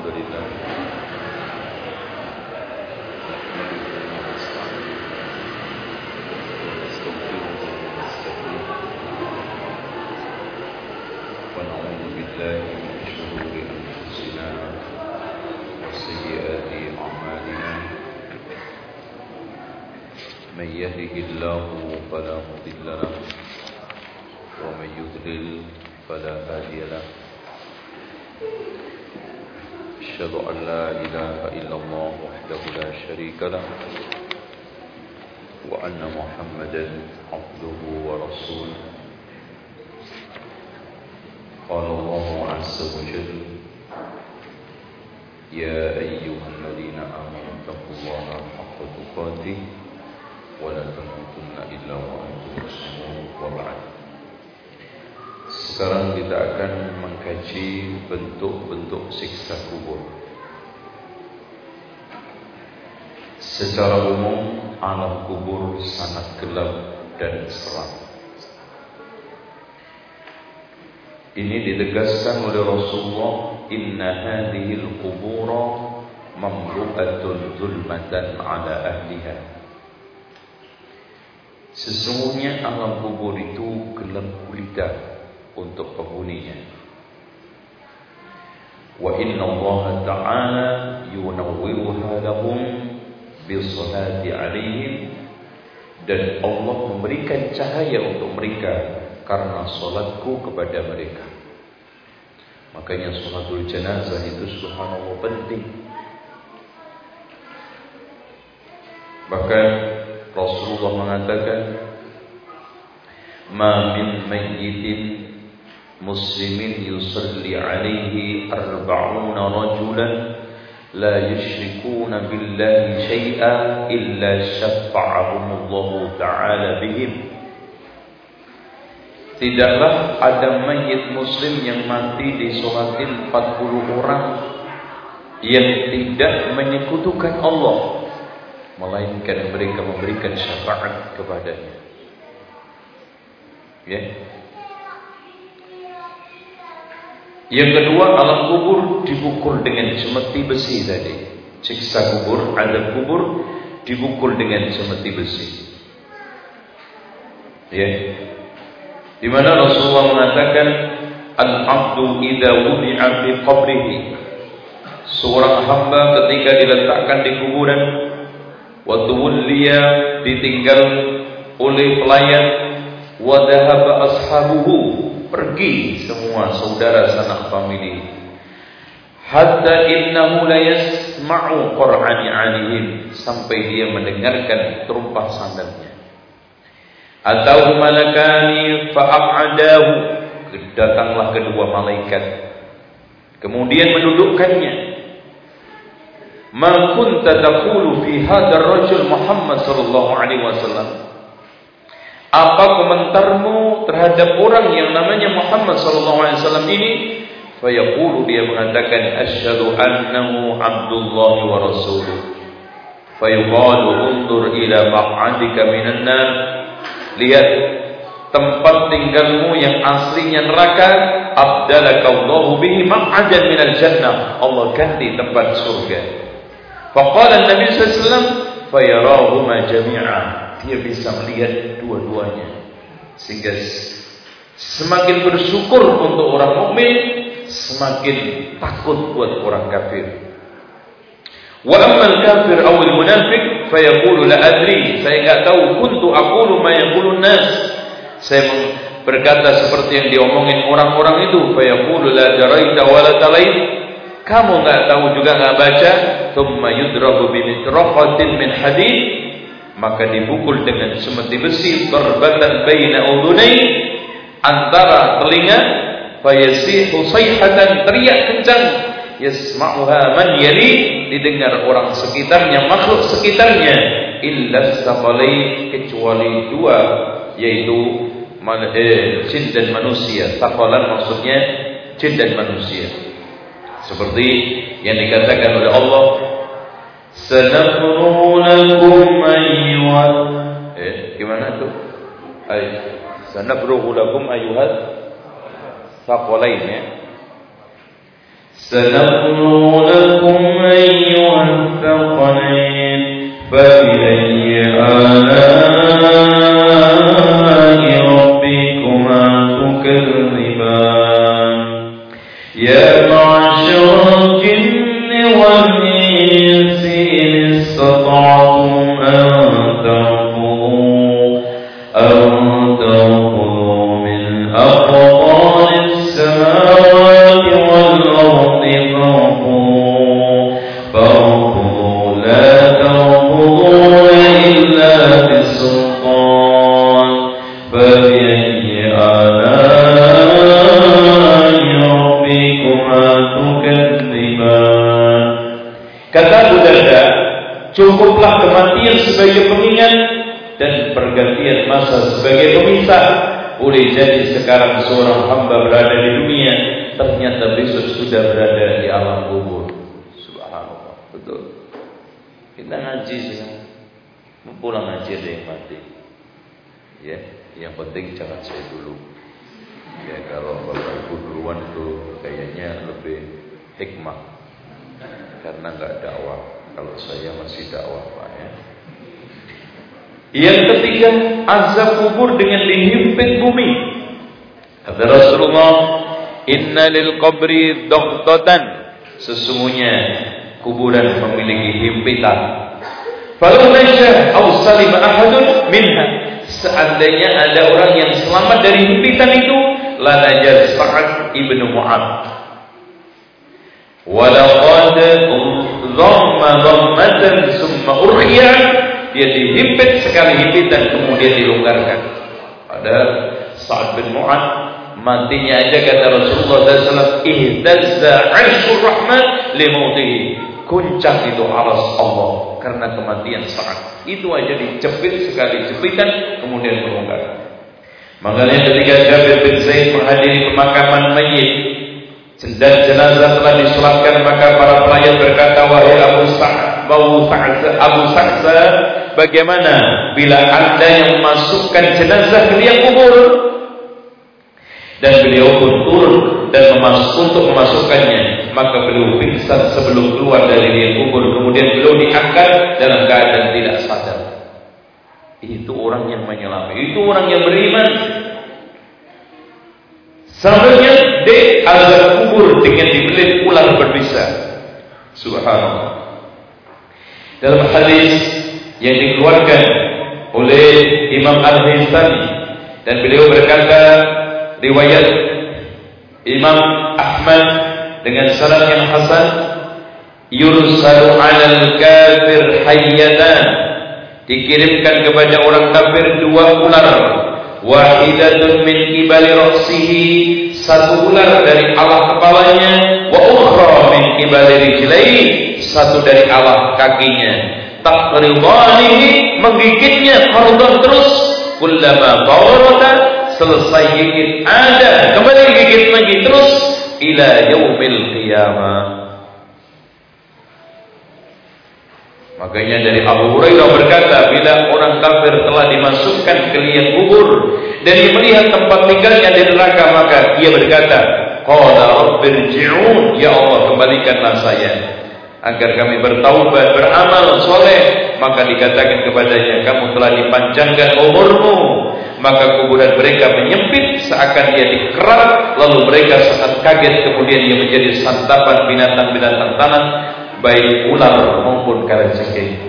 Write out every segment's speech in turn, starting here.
الحمد لله. ونعوذ بالله من شرور أنفسنا وسيئات أعمالنا. من يهده الله فلا مضل له ومن يضلل فلا هادي له. أشهد أن لا إله إلا الله وحده لا شريك له وأن محمدا عبده ورسوله. قال الله عز وجل يا أيها الذين آمنوا اتقوا الله حق تقاته ولا تموتن إلا وأنتم مسلمون. وبعد. Sekarang kita akan mengkaji bentuk-bentuk siksa kubur. Secara umum, alam kubur sangat gelap dan seram. Ini ditegaskan oleh Rasulullah, "Inna hadhihi al-qubura mamlu'atun zulmatan 'ala ahliha." Sesungguhnya alam kubur itu gelap gulita untuk penghuninya. Wa inna Allah Ta'ala yunawwiruha lahum bisalati alaihim dan Allah memberikan cahaya untuk mereka karena salatku kepada mereka. Makanya salatul jenazah itu subhanallah penting. Bahkan Rasulullah mengatakan Ma min mayyitin muslimin yusalli alaihi arba'una rajulan la yushrikuna billahi syai'a illa syafa'ahumullahu ta'ala bihim Tidaklah ada mayit muslim yang mati disolatin 40 orang yang tidak menyekutukan Allah melainkan mereka memberikan syafaat kepadanya. Ya. Yang kedua alam kubur dipukul dengan semeti besi tadi. Siksa kubur, ada kubur dipukul dengan semeti besi. Ya. Di mana Rasulullah mengatakan al-abdu idza wudi'a fi qabrihi. Seorang hamba ketika diletakkan di kuburan wa tuwliya ditinggal oleh pelayan wa dhahaba ashabuhu pergi semua saudara sanak famili. Hatta innahu la yasma'u qur'ani alihim. Sampai dia mendengarkan terumpah sandalnya. Atau malakani fa'adahu datanglah kedua malaikat. Kemudian mendudukkannya. Ma kunta taqulu fi hadzal rajul Muhammad sallallahu alaihi wasallam apa komentarmu terhadap orang yang namanya Muhammad sallallahu alaihi wasallam ini? Fayaqulu dia mengatakan asyhadu annahu abdullah wa rasuluh. Fayuqalu undur ila maq'adika minan nar. Lihat tempat tinggalmu yang aslinya neraka abdalakallahu bihi maq'adan minal jannah. Allah ganti tempat surga. Faqala an-nabi sallallahu alaihi wasallam fayarahuma jami'a dia bisa melihat dua-duanya. Sehingga semakin bersyukur untuk orang mukmin semakin takut buat orang kafir. Wa ammal kafir aw al munafiq fayaqulu la adri. Saya enggak tahu kuntu aqulu ma yaqulun nas. Saya berkata seperti yang diomongin orang-orang itu fayaqulu la daraita wa la talait. Kamu enggak tahu juga enggak baca thumma yudrabu bi min hadid maka dipukul dengan semeti besi berbatan baina udunai antara telinga fayasihu sayhatan teriak kencang. Yasma'uha man yali didengar orang sekitarnya makhluk sekitarnya. Illa saqalai kecuali dua yaitu eh, jin dan manusia. Saqalan maksudnya jin dan manusia. Seperti yang dikatakan oleh Allah سنقرأ لكم أيها eh gimana tuh ay sanabruhu lakum ayuhal thaqalain ya sanabruhu lakum ayuhal thaqalain fa bi ayyi ala'i rabbikuma tukazziban ya ma'syar lil qabri daghtatan." Sesungguhnya kuburan memiliki himpitan. Falau najah aw salima ahadun minha. Seandainya ada orang yang selamat dari himpitan itu, la najah Sa'ad ibnu Mu'ad. Walaqad dhamma dhammatan summa urkhiya dia dihimpit sekali himpitan kemudian dilonggarkan. Padahal Sa'ad bin Mu'ad matinya aja kata Rasulullah SAW ihtazza 'arsyur rahman limautihi. Kuncang itu aras Allah karena kematian Sa'ad. Itu aja dijepit sekali jepitan kemudian melonggar. Makanya ketika Jabir bin Zaid menghadiri pemakaman mayit dan jenazah telah disolatkan maka para pelayan berkata wahai Abu Sa'ad Abu Sa'sa bagaimana bila anda yang memasukkan jenazah ke liang kubur dan beliau pun turun dan untuk memasukkannya. Maka beliau pingsan sebelum keluar dari liang kubur. Kemudian beliau diangkat dalam keadaan tidak sadar. Itu orang yang menyelami. Itu orang yang beriman. Selanjutnya D azab kubur dengan dibelit ular berbisa. Subhanallah. Dalam hadis yang dikeluarkan oleh Imam Al-Hizani dan beliau berkata riwayat Imam Ahmad dengan sanad yang hasan yursalu 'alal kafir hayyatan. Dikirimkan kepada orang kafir dua ular wahidatun min kibali ra'sihi satu ular dari alah kepalanya wa ukhra min kibali rijlaihi satu dari alah kakinya. Taqridanihi menggigitnya qardan terus kullama qarada selesai gigit ada kembali gigit lagi terus ila yaumil qiyamah Makanya dari Abu Hurairah berkata, bila orang kafir telah dimasukkan ke liang kubur dan dia melihat tempat tinggalnya di neraka, maka dia berkata, Qala rabbirji'un, ya Allah kembalikanlah saya agar kami bertaubat, beramal soleh. Maka dikatakan kepadanya, kamu telah dipanjangkan umurmu. Maka kuburan mereka menyempit seakan dia dikerat, lalu mereka sangat kaget kemudian dia menjadi santapan binatang-binatang tanah baik ular maupun kalajengking.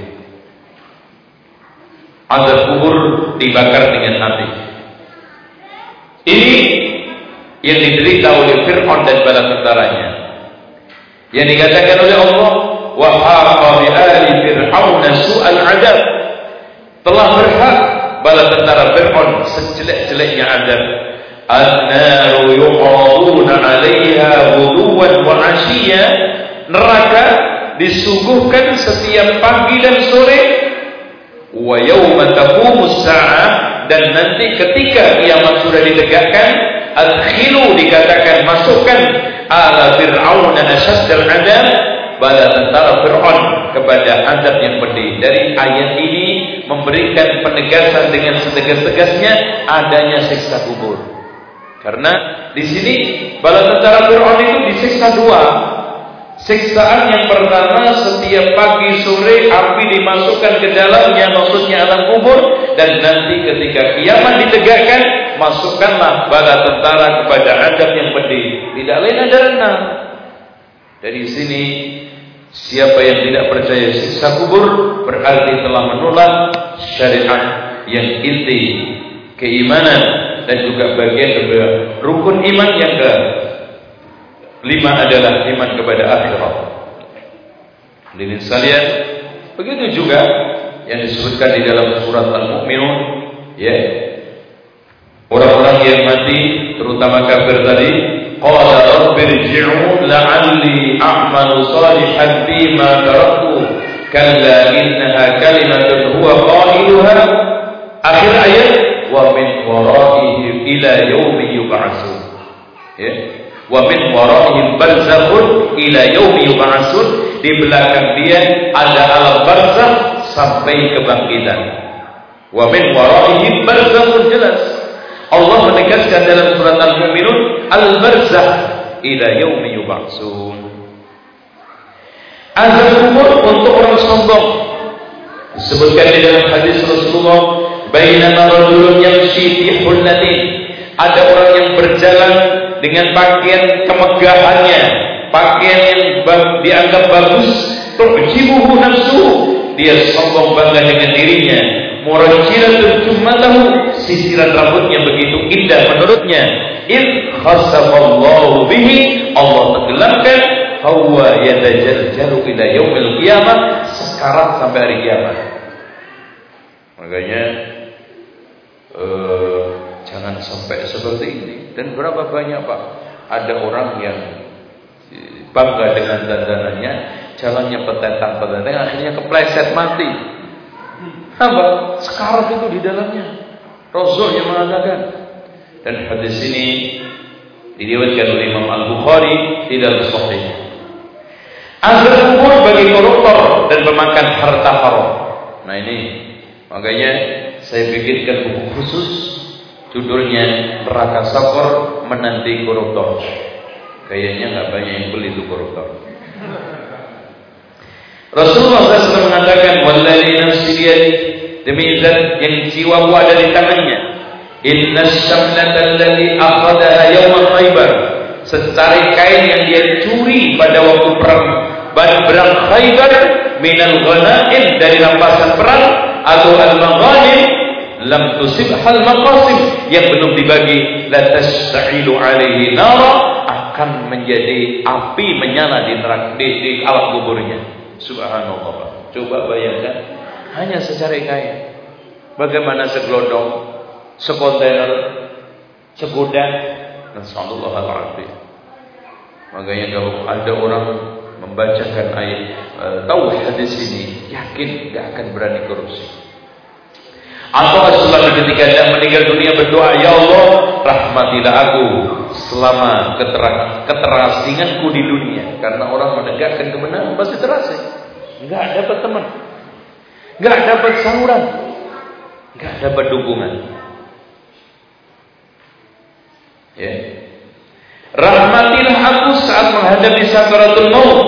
Azab kubur dibakar dengan api. Ini yang diderita oleh Fir'aun dan bala tentaranya. Yang dikatakan oleh Allah, wa haqa bi ali fir'aun su'al adab. Telah berhak bala tentara Fir'aun sejelek-jeleknya adab. An-naru yuqaduna 'alaiha ghuduwan wa 'ashiyya. Neraka disuguhkan setiap pagi dan sore wa yauma taqumus saah dan nanti ketika kiamat sudah ditegakkan adkhilu dikatakan masukkan ala fir'aun asyaddal adab bala tentara Fir'aun kepada adab yang pedih. Dari ayat ini memberikan penegasan dengan setegas-tegasnya adanya siksa kubur. Karena di sini bala tentara Fir'aun itu disiksa dua. Siksaan yang pertama setiap pagi sore api dimasukkan ke dalamnya maksudnya alam kubur dan nanti ketika kiamat ditegakkan masukkanlah bala tentara kepada adab yang pedih. Tidak lain ada renang. Dari sini siapa yang tidak percaya siksa kubur berarti telah menolak syariat yang inti keimanan dan juga bagian kedua rukun iman yang ke lima adalah iman kepada akhirat. Hadirin sekalian, begitu juga yang disebutkan di dalam surat Al-Mu'minun, ya. Orang-orang yang mati, terutama kafir tadi, qala rabbirji'un la'alli a'malu salihan bima taraktu kalla innaha kalimatun huwa qailuha akhir ayat wa min wara'ihim ila yaumi yub'atsun ya. min waraihim barzakhun ila yaumi yub'atsun di belakang dia ada alam barzakh sampai kebangkitan. wa min waraihim barzakhun jelas Allah menegaskan dalam surat Al-Mu'minun al-barzakh ila yaumi yub'atsun. Azab kubur untuk orang sombong. Disebutkan di dalam hadis Rasulullah bainama rajulun yamshi fi hullatin. Ada orang yang berjalan dengan pakaian kemegahannya, pakaian yang dianggap bagus, tu'jibuhu nafsu, dia sombong bangga dengan dirinya. Murajjilatun jummatahu, sisiran rambutnya begitu indah menurutnya. In khasafallahu bihi, Allah tenggelamkan hawa yatajaljalu ila yaumil qiyamah, sekarat sampai hari kiamat. Makanya uh, jangan sampai seperti ini. Dan berapa banyak Pak ada orang yang bangga dengan dandanannya, jalannya petentang-petentang, akhirnya kepleset mati. Apa? Sekarat itu di dalamnya. Rasul yang mengatakan. Dan hadis ini diriwayatkan oleh Imam Al Bukhari di dalam Sahih. Azab kubur bagi koruptor dan pemakan harta haram. Nah ini makanya saya bikinkan buku khusus Judulnya Neraka Sakor Menanti Koruptor. Kayaknya nggak banyak yang beli itu koruptor. Rasulullah SAW mengatakan, "Wallahi nafsi biyadi." Demi zat yang jiwaku ada di tangannya. Inna syamlata allati akhadaha yawm Khaybar. Secari kain yang dia curi pada waktu perang. Perang Khaybar minal ghanaim dari rampasan perang atau al-maghanim lam hal maqasim. Yang belum dibagi la tasailu alaihi nara akan menjadi api menyala di neraka di, di alam kuburnya. Subhanallah. Coba bayangkan hanya secara kain bagaimana segelondong sekontainer segudang nasallallahu alaihi makanya kalau ada orang membacakan ayat uh, tahu hadis ini yakin gak akan berani korupsi atau Rasulullah ketika dia meninggal dunia berdoa, Ya Allah, rahmatilah aku selama keterasinganku di dunia. Karena orang menegakkan kebenaran pasti terasing. Enggak dapat teman. Enggak dapat saluran. Enggak dapat dukungan. Ya. Rahmatilah aku saat menghadapi sakaratul maut.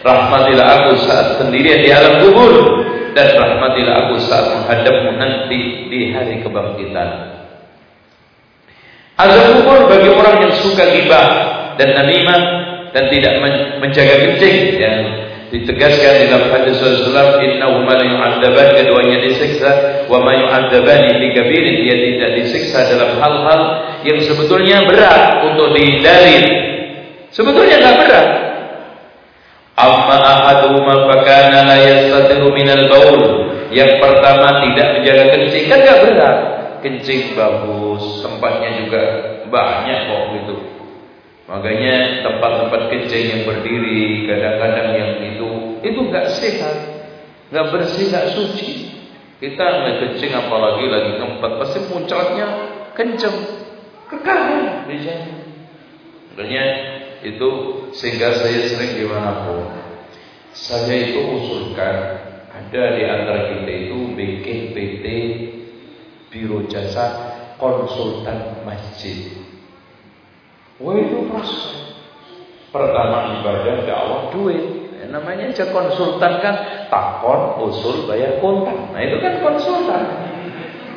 Rahmatilah aku saat sendirian di alam kubur dan rahmatilah aku saat menghadapmu nanti di hari kebangkitan. Azab kubur bagi orang yang suka gibah dan namimah dan tidak menjaga kencing yang ditegaskan dalam hadis Rasulullah innahu ma yu'adzaban keduanya disiksa wa ma yu'adzabani fi kabirin dia tidak disiksa dalam hal-hal yang sebetulnya berat untuk dihindari sebetulnya enggak berat Amma ahaduhuma fakana la yastatiru minal baul. Yang pertama tidak menjaga kencing kan enggak berat. Kencing bagus, tempatnya juga banyak kok gitu. Makanya tempat-tempat kencing yang berdiri kadang-kadang yang itu itu enggak sehat. Enggak bersih, enggak suci. Kita nggak kencing apalagi lagi tempat pasti puncaknya kenceng. Kekal di sana. Makanya itu sehingga saya sering di mana pun saya itu usulkan ada di antara kita itu bikin PT Biro Jasa Konsultan Masjid. Wah itu proses. Pertama ibadah dakwah duit. Ya, namanya aja konsultan kan takon, usul, bayar kontan. Nah itu kan konsultan.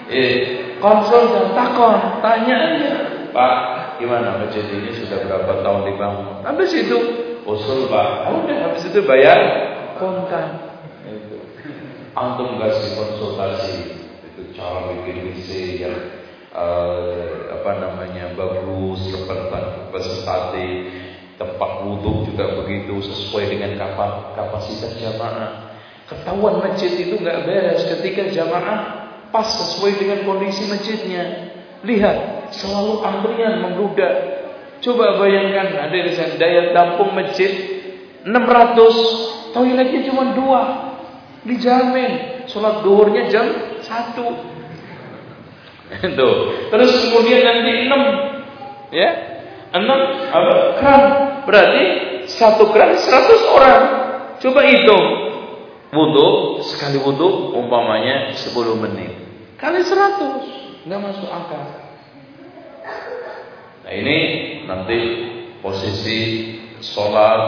Eh, konsultan takon, tanya aja. Pak, gimana masjid ini sudah berapa tahun dibangun? Habis itu usul pak, oh, udah habis itu bayar kontan. Itu. Antum kasih konsultasi itu cara bikin WC yang uh, apa namanya bagus, representatif, tempat wudhu juga begitu sesuai dengan kapasitas jamaah. Ketahuan masjid itu nggak beres ketika jamaah pas sesuai dengan kondisi masjidnya. Lihat, selalu antrian membludak. Coba bayangkan ada di sana daya tampung masjid 600, toiletnya cuma dua. Dijamin sholat duhurnya jam 1. Itu. Terus kemudian nanti 6 ya. 6 apa? Kran. Berarti satu kran 100 orang. Coba hitung. Wudu sekali wudu umpamanya 10 menit. Kali 100 nggak masuk akal. Nah ini nanti posisi sholat,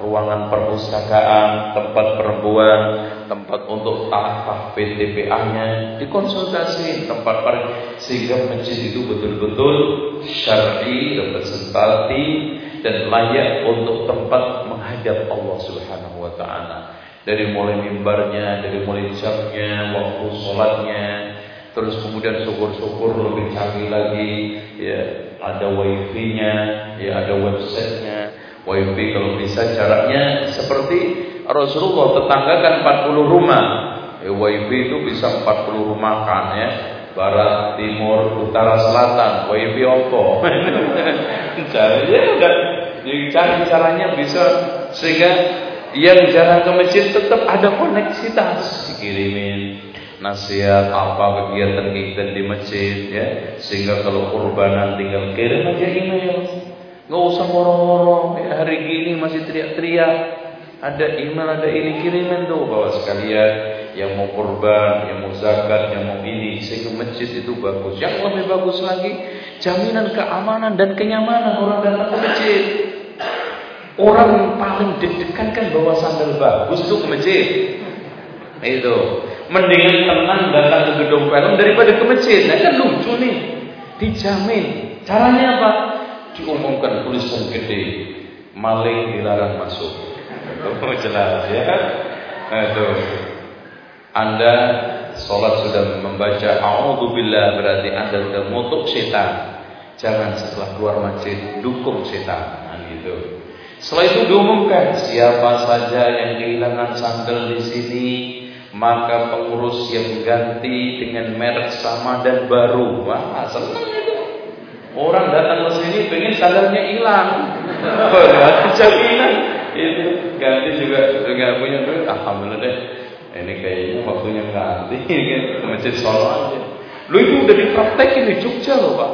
ruangan perpustakaan, tempat perempuan, tempat untuk tahfidz PTPA-nya, dikonsultasi tempat per sehingga masjid itu betul-betul syar'i, representatif dan layak untuk tempat menghadap Allah Subhanahu wa taala. Dari mulai mimbarnya, dari mulai jamnya, waktu sholatnya, terus kemudian syukur-syukur lebih canggih lagi, ya ada wifi-nya, ya ada websitenya. Wifi kalau bisa jaraknya seperti Rasulullah tetangga kan 40 rumah. Wifi itu bisa 40 rumah kan ya. Barat, timur, utara, selatan, wifi opo. caranya udah dicari caranya bisa sehingga yang jarang ke masjid tetap ada koneksitas dikirimin nasihat apa kegiatan kita di masjid ya sehingga kalau kurbanan tinggal kirim aja email nggak usah ngorong-ngorong ya, teriak-teriak ada email ada ini kirimin tuh bawa sekalian yang mau kurban yang mau zakat yang mau ini sehingga masjid itu bagus yang lebih bagus lagi jaminan keamanan dan kenyamanan orang datang ke masjid orang paling deg-degan kan bawa sandal bagus tuh ke masjid itu Mendingan tenang datang ke gedung film daripada ke masjid. Nah kan lucu nih. Dijamin. Caranya apa? Diumumkan tulisan gede. Maling dilarang masuk. Itu jelas ya. Nah, itu. Anda sholat sudah membaca A'udzubillah berarti Anda sudah mutuk setan. Jangan setelah keluar masjid dukung setan. Nah, gitu. Setelah itu diumumkan siapa saja yang kehilangan sandal di sini maka pengurus yang ganti dengan merek sama dan baru. Wah, senang itu. Orang datang ke sini pengen sandalnya hilang. Ada jaminan. Itu ganti juga juga punya duit. Alhamdulillah deh. Ini kayaknya waktunya ganti masjid Solo aja. Lu itu udah dipraktekin di Jogja loh, Pak.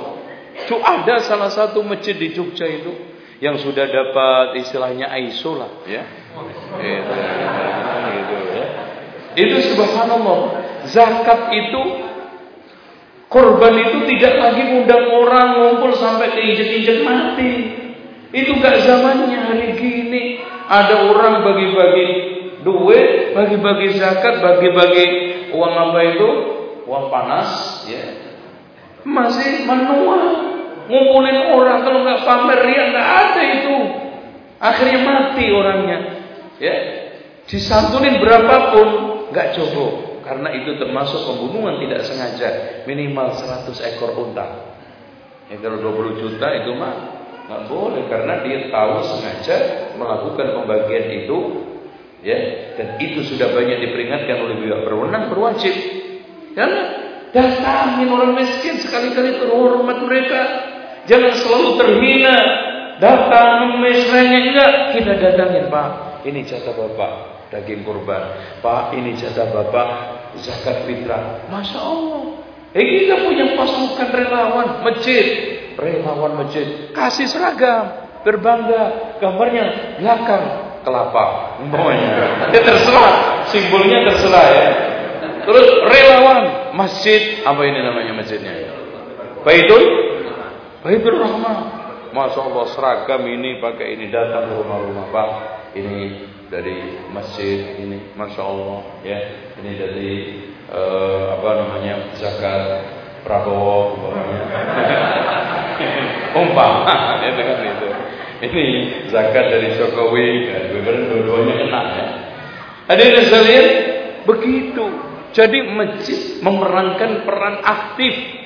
Cuk ada salah satu masjid di Jogja itu yang sudah dapat istilahnya ISO lah, ya. Itu, gitu ya. Itu subhanallah. Zakat itu korban itu tidak lagi undang orang ngumpul sampai ke injek-injek mati. Itu gak zamannya hari gini. Ada orang bagi-bagi duit, bagi-bagi zakat, bagi-bagi uang apa itu? Uang panas, ya. Masih menua ngumpulin orang kalau nggak pamer ya nggak ada itu. Akhirnya mati orangnya. Ya, disantunin berapapun nggak cukup karena itu termasuk pembunuhan tidak sengaja. Minimal 100 ekor unta. Ya kalau 20 juta itu mah nggak boleh karena dia tahu sengaja melakukan pembagian itu ya. Dan itu sudah banyak diperingatkan oleh pihak berwenang berwajib. Karena datangin orang miskin sekali-kali terhormat mereka. Jangan selalu terhina. Datang mesranya enggak kita datangin pak ini jatah bapak daging kurban. Pak, ini jatah Bapak zakat fitrah. Masya Allah. Eh kita punya pasukan relawan masjid, relawan masjid, kasih seragam, berbangga, gambarnya belakang kelapa, umpamanya. Ya terserah, simbolnya terserah ya. Terus relawan masjid, apa ini namanya masjidnya? Baitul Baitul Rahmah. Masya Allah seragam ini pakai ini datang ke rumah-rumah Pak ini dari masjid ini, masya Allah ya, ini dari uh, apa namanya zakat Prabowo umpamanya. Umpama, ya dengan itu. Ini zakat dari Jokowi, kan, dua-duanya kena ya. Hadirin sekalian, begitu. Jadi masjid memerankan peran aktif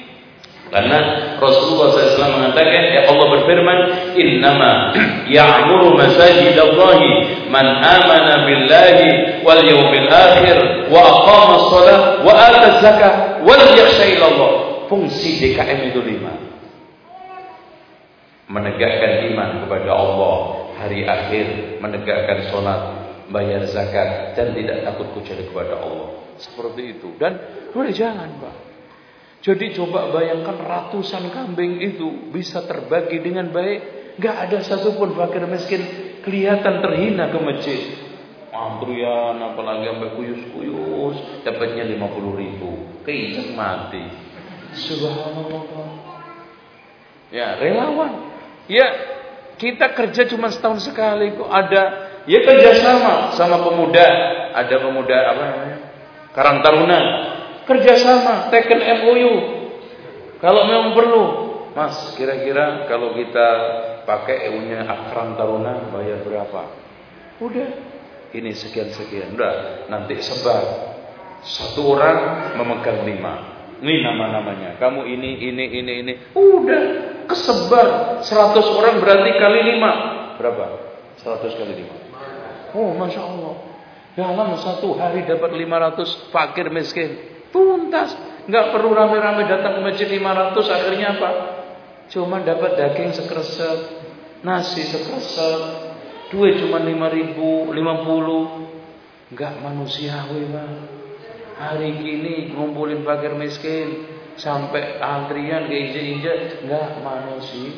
karena Rasulullah SAW mengatakan, ya Allah berfirman, Innama ya'muru masajid Allah man amana billahi wal yawmil akhir wa aqama salat wa ata zakah wal yakhsha Allah. Fungsi DKM itu lima. Menegakkan iman kepada Allah hari akhir, menegakkan salat, bayar zakat dan tidak takut kecuali kepada Allah. Seperti itu. Dan boleh jalan, Pak. Jadi coba bayangkan ratusan kambing itu bisa terbagi dengan baik. Gak ada satupun fakir miskin kelihatan terhina ke masjid. Antrian apalagi sampai kuyus-kuyus dapatnya 50 ribu. Keijak mati. Subhanallah. Ya relawan. Ya kita kerja cuma setahun sekali kok ada ya kerjasama sama pemuda. Ada pemuda apa namanya? Karang Taruna kerjasama, teken MOU. Kalau memang perlu, Mas, kira-kira kalau kita pakai EU-nya Akram Taruna bayar berapa? Udah, ini sekian-sekian. Udah, nanti sebar. Satu orang memegang lima. Ini nama-namanya. Kamu ini, ini, ini, ini. Udah, kesebar. Seratus orang berarti kali lima. Berapa? Seratus kali lima. Oh, Masya Allah. Dalam satu hari dapat lima ratus fakir miskin. Tuntas. Nggak perlu rame-rame datang ke masjid 500 akhirnya apa? Cuma dapat daging sekresek, nasi sekresek, duit cuma 5000, 50. Nggak manusiawi, Pak. Hari ini ngumpulin fakir miskin sampai antrian ke injek-injek nggak manusiawi.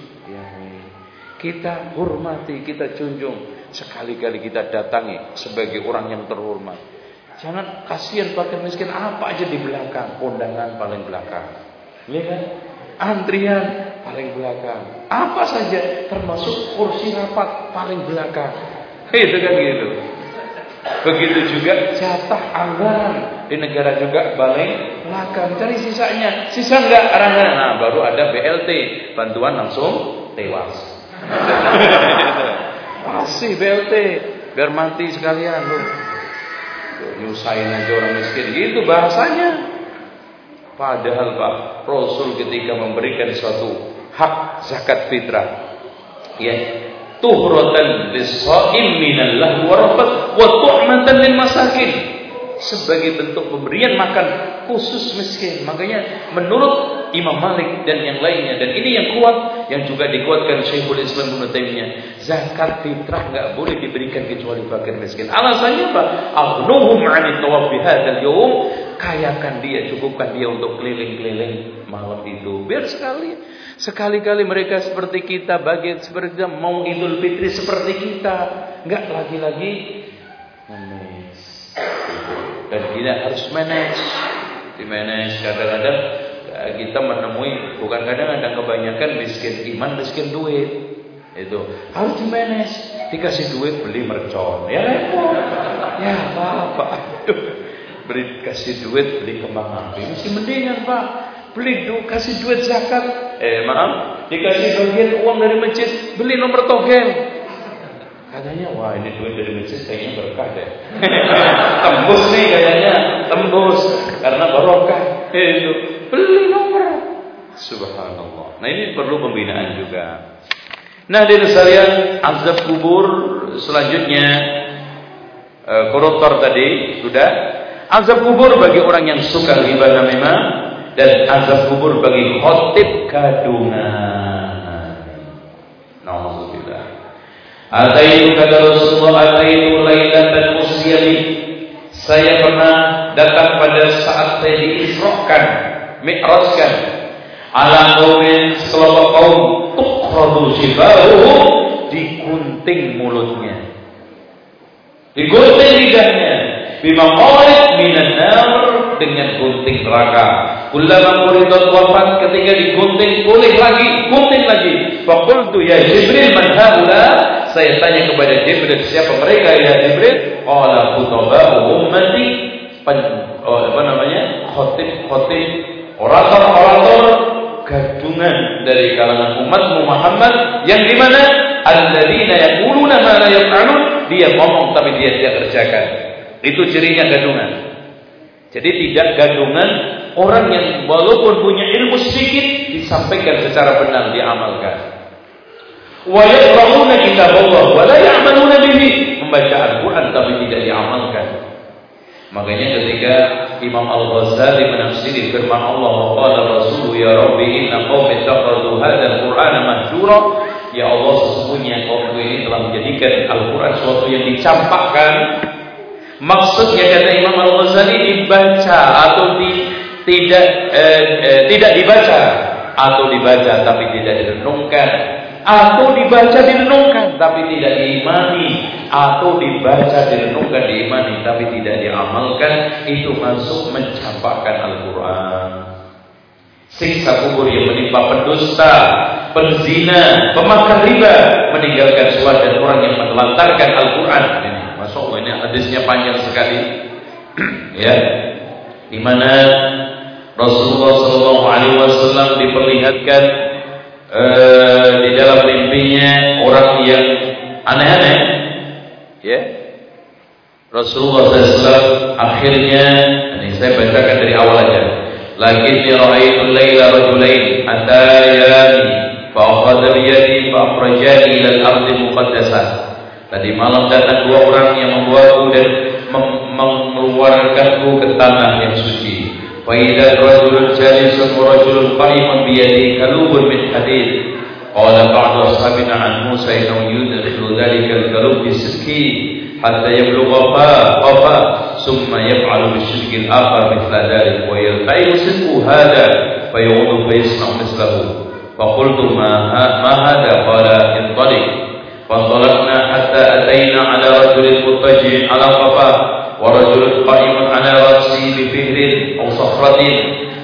Kita hormati, kita junjung. Sekali-kali kita datangi sebagai orang yang terhormat. Jangan kasihan fakir miskin apa aja di belakang, kondangan paling belakang. Iya kan? Antrian paling belakang. Apa saja termasuk kursi rapat paling belakang. Itu kan gitu. Begitu juga jatah anggaran di negara juga paling belakang. Cari sisanya. Sisa enggak arahnya. Nah, baru ada BLT, bantuan langsung tewas. Masih BLT biar mati sekalian loh nyusahin aja orang miskin gitu bahasanya padahal Pak Rasul ketika memberikan suatu hak zakat fitrah ya tuhratan lis-shaim minallah wa rafat wa tu'matan lil masakin sebagai bentuk pemberian makan khusus miskin. Makanya menurut Imam Malik dan yang lainnya dan ini yang kuat yang juga dikuatkan Syekhul Islam Ibnu Taimiyah, zakat fitrah enggak boleh diberikan kecuali fakir miskin. Alasannya apa? Aghnuhum 'anil tawaf hadzal yawm, kayakan dia, cukupkan dia untuk keliling-keliling malam itu. Biar sekali sekali-kali mereka seperti kita bagi seperti mau Idul Fitri seperti kita, enggak lagi-lagi dan kita harus manage di manage kadang-kadang eh, kita menemui bukan kadang-kadang kebanyakan miskin iman miskin duit. Itu. Harus di manage dikasih duit beli mercon. Ya repot. Ya apa apa beri kasih duit beli kembang api. Mesti mendingan pak beli du kasih duit zakat eh maaf dikasih bagian uang dari masjid beli nomor togel Katanya, wah ini duit dari masjid kayaknya berkah deh. tembus nih kayaknya, tembus. Karena barokah. Itu. Beli nomor. Subhanallah. Nah ini perlu pembinaan juga. Nah di sekalian azab kubur selanjutnya e, koruptor tadi sudah azab kubur bagi orang yang suka ibadah memang dan azab kubur bagi khotib kadungan. Nauzubillah. Ataitu kata Rasulullah Ataitu lailatan usyali Saya pernah datang pada saat saya diisrokan Mi'rajkan Ala qawmin sekelompok kaum Tukradu sibahu Digunting mulutnya Digunting lidahnya Bima qawid minan nar Dengan gunting neraka Kullama uridat wafat ketika digunting boleh lagi, gunting lagi. Faqultu ya Jibril man haula? Saya tanya kepada Jibril, siapa mereka ya Jibril? Qala khutaba'u ummati. Oh, apa namanya? Khotib-khotib, orator-orator gadungan dari kalangan umatmu Muhammad yang di mana alladzina yaquluna ma la yaf'alun dia ngomong tapi dia tidak kerjakan itu cirinya gadungan. Jadi tidak gadungan orang yang walaupun punya ilmu sedikit disampaikan secara benar diamalkan. Wa yaqra'una kitab Allah wa la ya'maluna bihi. Membaca Al-Qur'an tapi tidak diamalkan. Makanya ketika Imam Al-Ghazali menafsiri firman Allah wa qala Rasul ya Rabbi inna qaumi takhadhu hadzal Qur'ana mahjura. Ya Allah sesungguhnya kaumku ini telah menjadikan Al-Qur'an suatu yang dicampakkan maksudnya kata Imam Al-Ghazali dibaca atau di, tidak eh, eh, tidak dibaca. Atau dibaca tapi tidak direnungkan. Atau dibaca direnungkan tapi tidak diimani. Atau dibaca direnungkan diimani tapi tidak diamalkan. Itu masuk mencampakkan Al-Qur'an. Siksa kubur yang menimpa pendusta penzina pemakan riba meninggalkan sholat dan orang yang menelantarkan Al-Qur'an ini masuk ini hadisnya panjang sekali. Ya. Di mana Rasulullah SAW diperlihatkan uh, di dalam mimpinya orang yang aneh-aneh. Ya. Rasulullah SAW akhirnya ini saya bacakan dari awal aja. Lakinni ra'aitu laila rajulain atayani fa akhadha bi yadi fa akhrajani al-ardi muqaddasah Tadi malam datang dua orang yang membawaku dan mengeluarkanku ke tanah yang suci. Faida rajul rajulun semua rajul kali qaiman kalubun min hadid. Qala ba'du ashabina an Musa innahu yudkhilu dhalika al-kalub bi hatta yablugha fa qafa thumma yaf'alu bi shirki al-akhar mithla dhalik wa yalqayu sirku hadha fa yughdu fa yasna'u mithlahu. Fa qultu ma hadha qala intaliq فانطلقنا حتى أتينا على رجل مضطجع على قفاه ورجل قائم على رأسه بفهر أو صخرة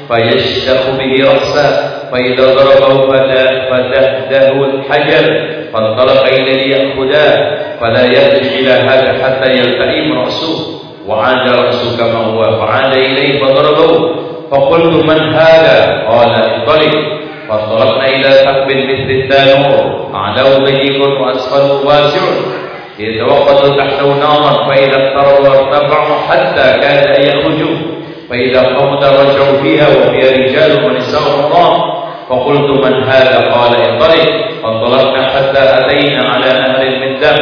فيشتخ به رأسه فإذا ضربه فتهده الحجر فانطلق إليه ليأخذاه فلا يرجع إلى هذا حتى يلتئم رأسه. وعاد رأسه كما هو فعاد إليه فضربه فقلت من هذا؟ قال انطلق. فانطلقنا إلى ثقب مثل التانور أعلاه ضيق وأسفله واسع. يتوقد تحته نارا فإذا اقتربوا وارتفعوا حتى كاد أن يخرجوا. فإذا قمت رجعوا فيها وفيها رجال ونساء الله. فقلت من هذا؟ قال انطلق فانطلقنا حتى أتينا على نهر من دم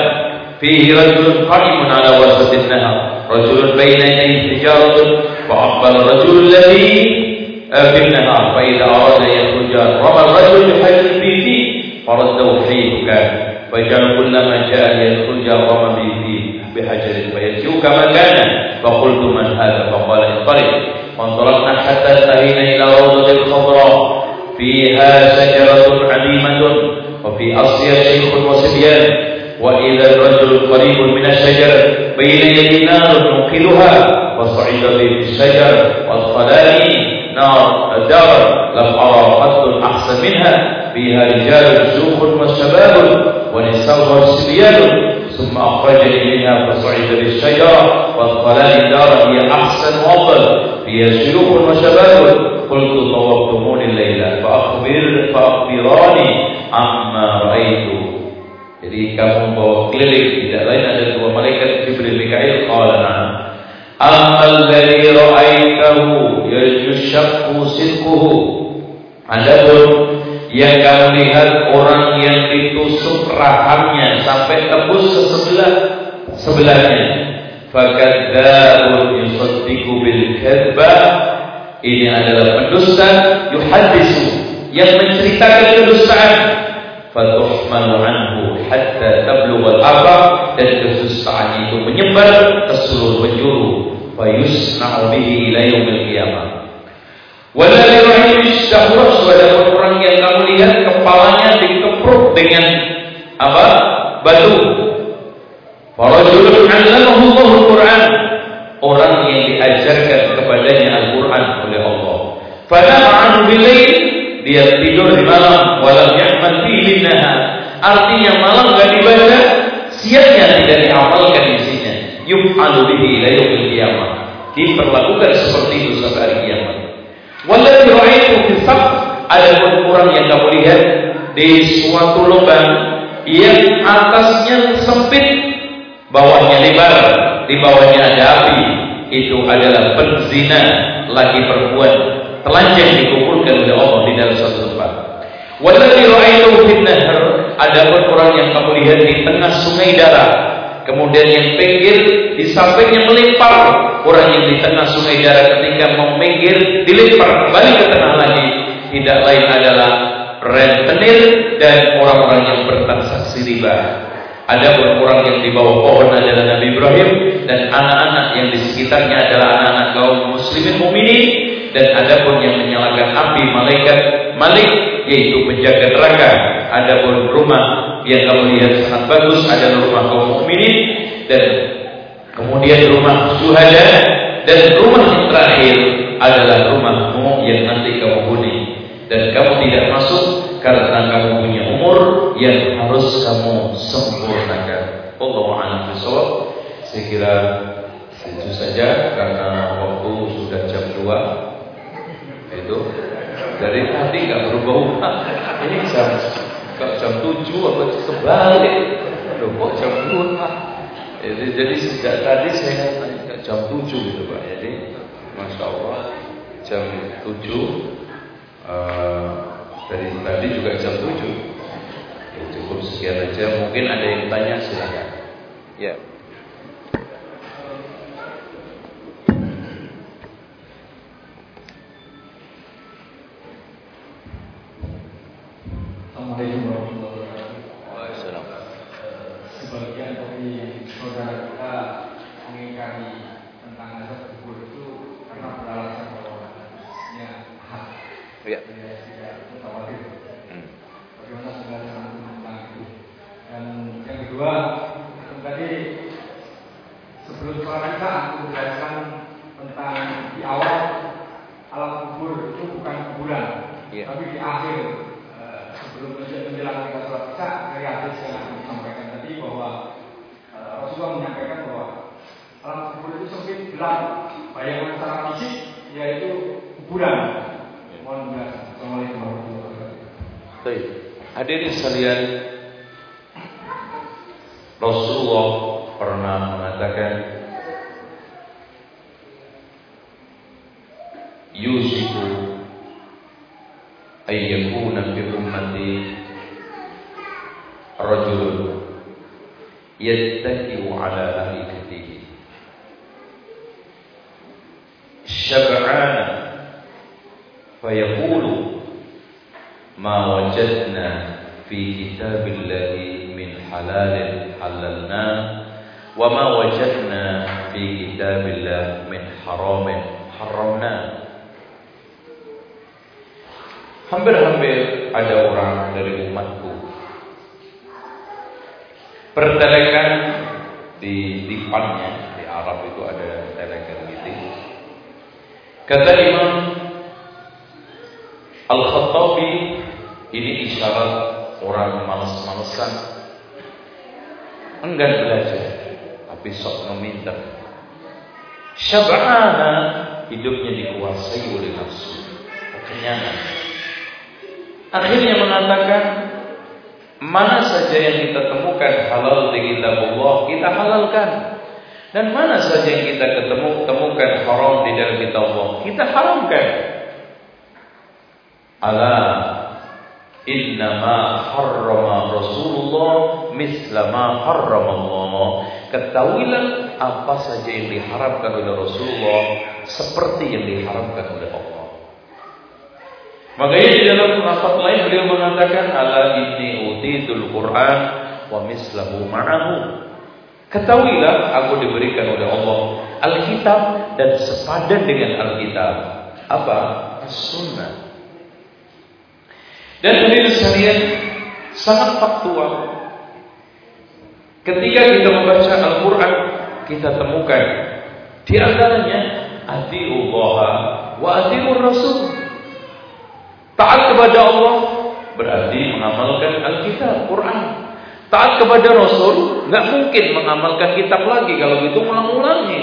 فيه رجل قائم على وسط النهر. رجل بين يديه حجارة. فأقبل الرجل الذي في النهار فإذا أراد أن يخرج رمى الرجل بحجر فيه. فرده حيث كان فجعل كلما جاء يدخل جرم به بحجر فيرجع كما كان فقلت من هذا؟ فقال انطلق فانطلقنا حتى انتهينا إلى روضة خضراء. فيها شجرة عظيمه وفي أصلها شيخ وصبيان. وإذا الرجل قريب من الشجر بين يدي نار نوقلها فصعد به الشجر والخلاني نار دار لم أرى قط أحسن منها فيها رجال شيوخ وشباب ونساء وصبيان ثم أخرجني منها فصعد بالشجرة والطلال دار هي أحسن وأفضل فيها شيوخ وشباب. قلت طوفتموني الليلة فأخبر فأخبراني عما رأيت. Jadi kamu bawa keliling Tidak lain ada dua malaikat Jibril Mikail Amal dari ra'aitahu Yarju syakku silkuhu Adapun yang kamu lihat orang yang ditusuk rahangnya sampai tembus ke sebelah sebelahnya fakadzabun yusaddiqu bil kadzba ini adalah pendusta yuhaddisu yang menceritakan kedustaan. Fatuhmalu anhu hatta tablugha al-arba dan kedustaan itu menyebar ke seluruh penjuru fayusna'u bihi ila yaumil qiyamah rahim syahras ada orang yang kamu lihat kepalanya dikepruk dengan apa? Batu. Farajulun 'allamahu Allahul Qur'an. Orang yang diajarkan kepadanya Al-Qur'an oleh Allah. Fanama anhu bilail dia tidur di malam walam ya'mal fihi Artinya malam enggak dibaca, siangnya tidak diamalkan. Yuf'alu bihi ila qiyamah. Diperlakukan seperti itu sampai hari kiamat. Walladzi ra'aitu fi ada pun orang yang kamu lihat di suatu lubang yang atasnya sempit, bawahnya lebar, di bawahnya ada api. Itu adalah penzina lagi perempuan telanjang dikumpulkan oleh Allah di dalam satu tempat. Walladzi ra'aitu fin nahr adapun orang yang kamu lihat di tengah sungai darah kemudian yang pinggir di sampingnya melempar orang yang di tengah sungai darah ketika mau dilempar kembali ke tengah lagi tidak lain adalah rentenir dan orang-orang yang bertransaksi riba. Ada orang yang di bawah pohon adalah Nabi Ibrahim dan anak-anak yang di sekitarnya adalah anak-anak kaum muslimin mukminin dan ada pun yang menyalakan api malaikat Malik yaitu penjaga neraka. Ada rumah yang kamu lihat sangat bagus adalah rumah kaum mukminin dan kemudian rumah suhada dan rumah yang terakhir adalah rumahmu yang nanti kamu huni dan kamu tidak masuk karena kamu punya umur yang harus kamu sempurnakan. Allah a'lam bishawab. Saya kira itu saja karena waktu sudah jam 2 itu dari tadi nggak berubah-ubah ini jam jam tujuh apa kebalik Loh, kok jam dua jadi, jadi sejak tadi saya jam tujuh gitu pak. Jadi masya Allah jam tujuh uh, dari tadi juga jam tujuh. Ya, cukup sekian aja. Mungkin ada yang tanya silakan. Ya Assalamualaikum warahmatullahi wabarakatuh. Sebagian dari saudara kita mengingkari tentang azab kubur itu karena beralasan bahwa ya hak. Ya. Tidak mutawatir. Hmm. Bagaimana saudara tentang itu? Dan yang kedua, tadi sebelum sholat kita aku menjelaskan tentang di awal alam kubur itu bukan kuburan, ya. tapi di akhir sebelum menjelang kita sholat isya dari hadis yang akan disampaikan tadi bahwa e, Rasulullah menyampaikan bahwa alam kubur itu sempit gelap. Bayangan secara fisik yaitu kuburan. Ya. Mohon jelas Assalamualaikum warahmatullahi wabarakatuh. Baik. Hadirin sekalian Rasulullah pernah mengatakan Yusiku ayyakuna fi أمتي رجل يتكئ على أريكته شبعان فيقول ما وجدنا في كتاب الله من حلال حللناه وما وجدنا في كتاب الله من حرام حرمناه. Hampir-hampir ada orang dari umatku. Bertelekan di dipannya Di Arab itu ada telekan gitu. Kata Imam Al-Khattabi Ini isyarat orang males-malesan. Enggan belajar Tapi sok meminta. Syab'ana Hidupnya dikuasai oleh nafsu. Kekenyangan Akhirnya mengatakan mana saja yang kita temukan halal di kitab Allah kita halalkan dan mana saja yang kita ketemu temukan haram di dalam kitab Allah kita haramkan. Ala innama harrama Rasulullah mislama harrama Allah. Ketahuilah apa saja yang diharamkan oleh Rasulullah seperti yang diharamkan oleh Allah. Makanya di dalam nafas lain beliau mengatakan ala inni utitul Quran wa mislahu ma'ahu. Ketahuilah aku diberikan oleh Allah Alkitab dan sepadan dengan Alkitab. Apa? As-Sunnah. Dan ini sekalian sangat faktual. Ketika kita membaca Al-Quran, kita temukan di antaranya Atiullah wa atiur Rasul Taat kepada Allah berarti mengamalkan Alkitab, Quran. Taat kepada Rasul nggak mungkin mengamalkan kitab lagi kalau itu ulang-ulangi.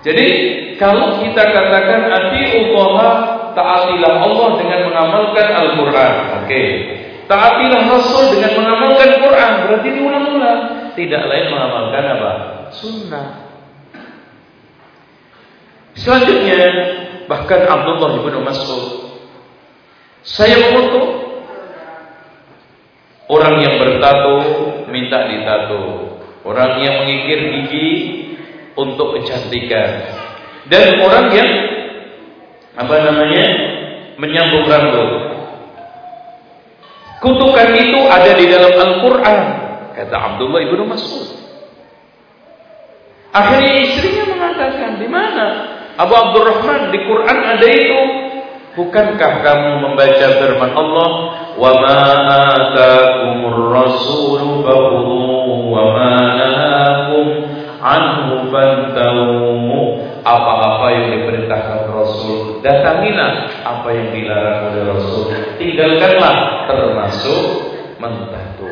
Jadi kalau kita katakan atiullah taatilah Allah dengan mengamalkan Al-Qur'an. Oke. Okay. Taatilah Rasul dengan mengamalkan Quran, berarti diulang-ulang. Tidak lain mengamalkan apa? Sunnah. Selanjutnya, bahkan Abdullah bin Mas'ud saya mengutuk orang yang bertato minta ditato, orang yang mengikir gigi untuk kecantikan, dan orang yang apa namanya menyambung rambut. Kutukan itu ada di dalam Al-Quran, kata Abdullah ibnu Mas'ud. Akhirnya istrinya mengatakan, di mana Abu Abdurrahman di Quran ada itu. Bukankah kamu membaca firman Allah, "Wa ma atakumur rasulu fakhudhuhu wa ma nahakum anhu fantahu." Apa-apa yang diperintahkan Rasul, datangilah apa yang dilarang oleh Rasul, tinggalkanlah termasuk mentatu.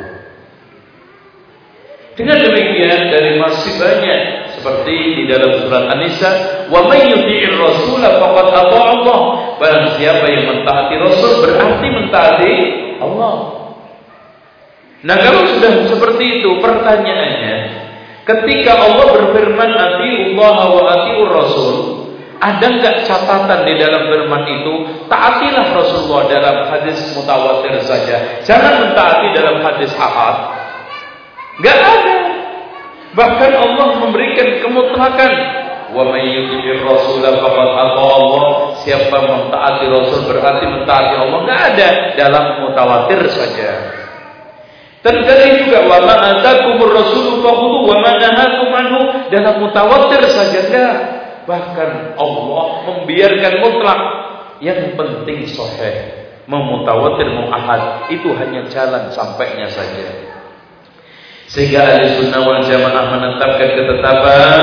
Dengan demikian dari masih banyak seperti di dalam surat An-Nisa, "Wa may yuti'ir rasul faqad Allah." Barang siapa yang mentaati Rasul berarti mentaati Allah. Nah, kalau sudah seperti itu, pertanyaannya, ketika Allah berfirman "Atiullah wa atiur Rasul", ada enggak catatan di dalam firman itu taatilah Rasulullah dalam hadis mutawatir saja, jangan mentaati dalam hadis ahad. Enggak ada. Bahkan Allah memberikan kemutlakan. Wa may yuti'ir rasul faqad Allah. Siapa mentaati rasul berarti mentaati Allah enggak ada dalam mutawatir saja. Terjadi juga wa ma atakumur rasul fakhudhu wa ma nahakum anhu. Dalam mutawatir saja enggak bahkan Allah membiarkan mutlak. Yang penting sahih. Mau mutawatir mau ahad itu hanya jalan sampainya saja sehingga ahli sunnah wal jamaah menetapkan ketetapan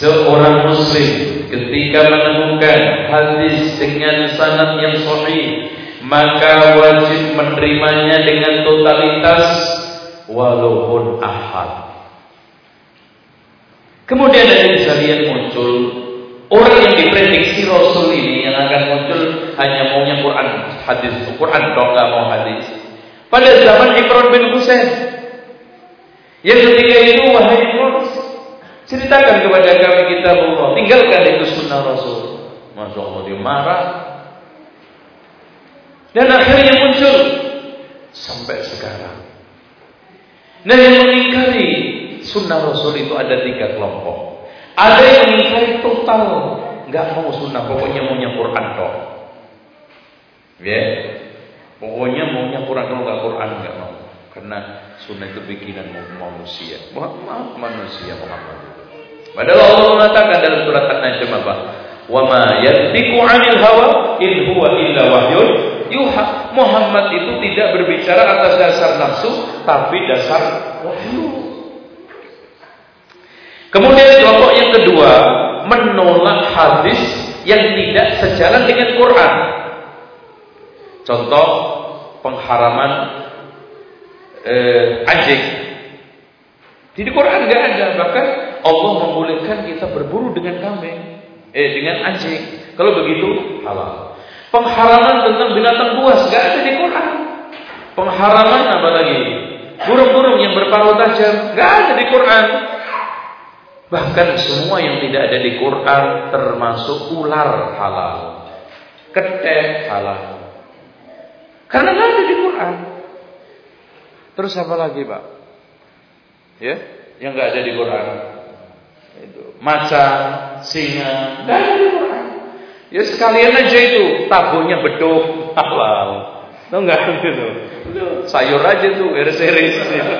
seorang muslim ketika menemukan hadis dengan sanad yang sahih maka wajib menerimanya dengan totalitas walaupun ahad. Kemudian dari sekalian muncul orang yang diprediksi Rasul ini yang akan muncul hanya maunya Quran hadis Quran dong mau hadis. Pada zaman Imran bin Husain yang ketiga itu wahai Iblis, ceritakan kepada kami kitab Allah, tinggalkan itu sunnah Rasul. Masya Allah dia marah. Dan akhirnya muncul sampai sekarang. Nah yang mengingkari sunnah Rasul itu ada tiga kelompok. Ada yang mengingkari total, nggak mau sunnah, pokoknya maunya Quran toh. Ya, pokoknya maunya Quran kalau nggak Quran nggak mau. Karena sunnah itu bikinan manusia. Maaf manusia Muhammad. Padahal Allah mengatakan dalam surat An-Najm apa? Wa ma yantiqu 'anil hawa in huwa illa wahyun yuha. Muhammad itu tidak berbicara atas dasar nafsu tapi dasar wahyu. Kemudian kelompok yang kedua menolak hadis yang tidak sejalan dengan Quran. Contoh pengharaman eh, anjing. Di Quran nggak ada, bahkan Allah membolehkan kita berburu dengan kambing, eh dengan anjing. Kalau begitu halal. Pengharaman tentang binatang buas nggak ada di Quran. Pengharaman apa lagi? Burung-burung yang berparuh tajam nggak ada di Quran. Bahkan semua yang tidak ada di Quran termasuk ular halal, ketek halal. Karena nggak ada di Quran. Terus apa lagi Pak? Ya, yang nggak ada di Quran. Itu macan, singa, nggak ada di Quran. Ya sekalian aja itu tabunya beduk halal. Tahu nggak gitu? Sayur aja tuh beres-beres gitu.